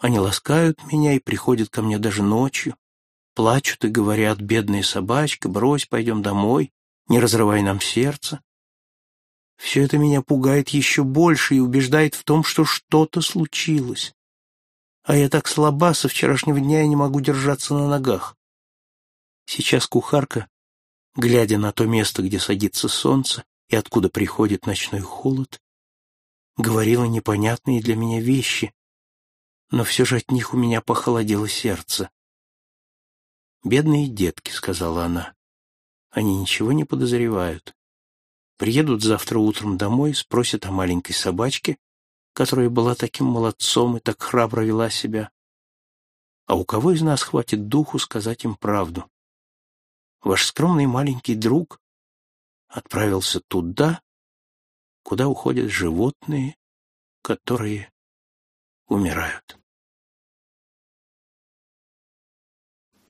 Они ласкают меня и приходят ко мне даже ночью, плачут и говорят, бедная собачка, брось, пойдем домой, не разрывай нам сердце. Все это меня пугает еще больше и убеждает в том, что что-то случилось. А я так слаба, со вчерашнего дня я не могу держаться на ногах. Сейчас кухарка, глядя на то место, где садится солнце и откуда приходит ночной холод, говорила непонятные для меня вещи, но все же от них у меня похолодело сердце. «Бедные детки», — сказала она, — «они ничего не подозревают. Приедут завтра утром домой, спросят о маленькой собачке, которая была таким молодцом и так храбро вела себя. А у кого из нас хватит духу сказать им правду? Ваш скромный маленький друг отправился туда, куда уходят животные, которые умирают.